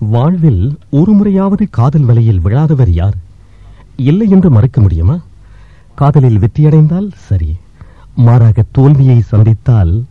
வாழ்வில் ஒரு முறையாவது காதல் வலையில் விழாதவர் யார்? இல்லை என்று மறுக்க முடியுமா? காதலில் வெற்றியடைந்தால் சரி. மாறாக தோல்வியை சந்தித்தால்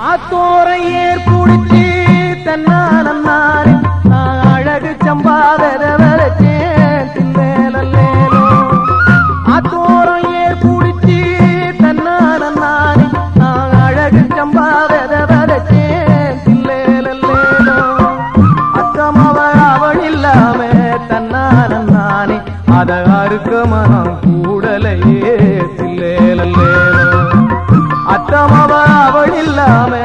ஆத்தோரை ஏற்புடிச்சு புடிச்சு தன்னானே அழகு சம்பாதர வரைச்சேன் தில்லேலல்லேலோ ஆத்தோரை ஏர் புடிச்சு தன்னானே அழகு சம்பாதர வரைச்சேன் தில்லேலல்லேலோ அத்தமவ அவள் இல்லாம தன்னானே அத அறுக்க மனம் அவள்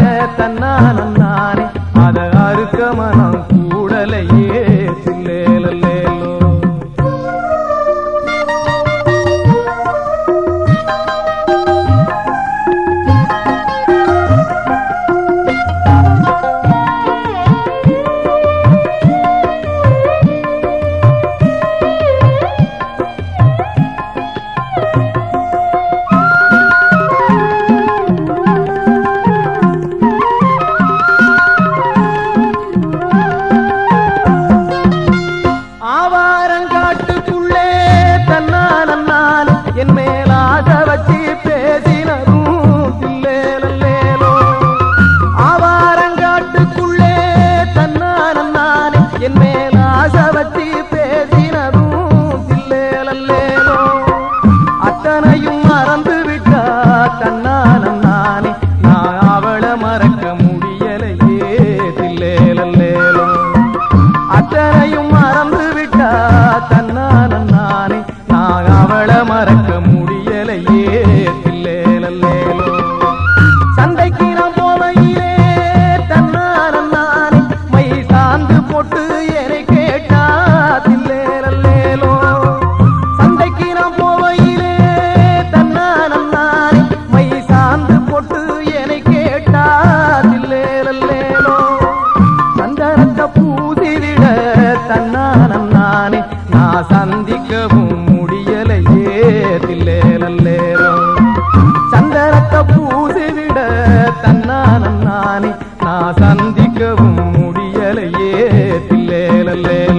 நான் சந்திக்கவும் முடியலையே தில்லேலல்லேலோ சந்தனத்தை பூசிவிட தன்னானே நான் சந்திக்கவும் முடியலையே தில்லேலல்லேலோ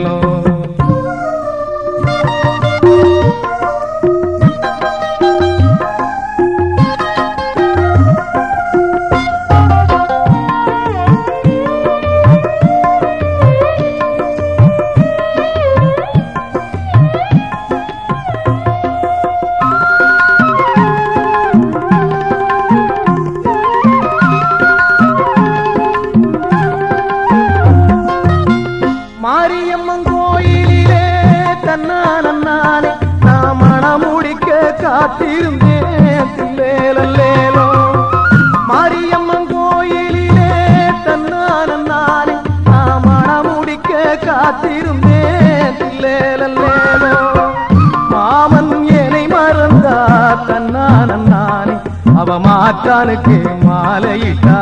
மாற்றானுக்கு மாலையிட்டா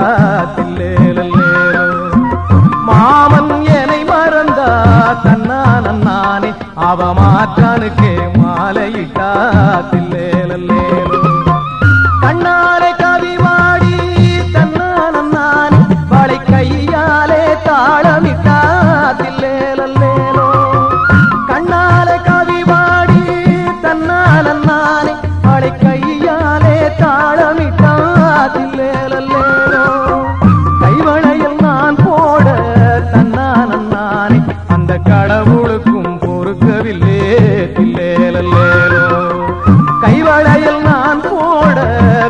நான் போட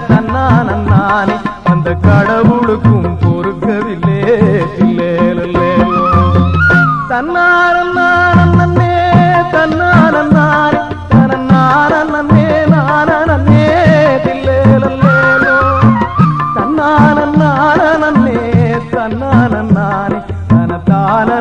தன்னான நானே அந்த கடவுளுக்கும் பொறுக்கவில்லே இல்லே தன்னான நானே தன்னான நானே தன்னானே நானே இல்லே தன்னான நானே தன்னான நானே தன தான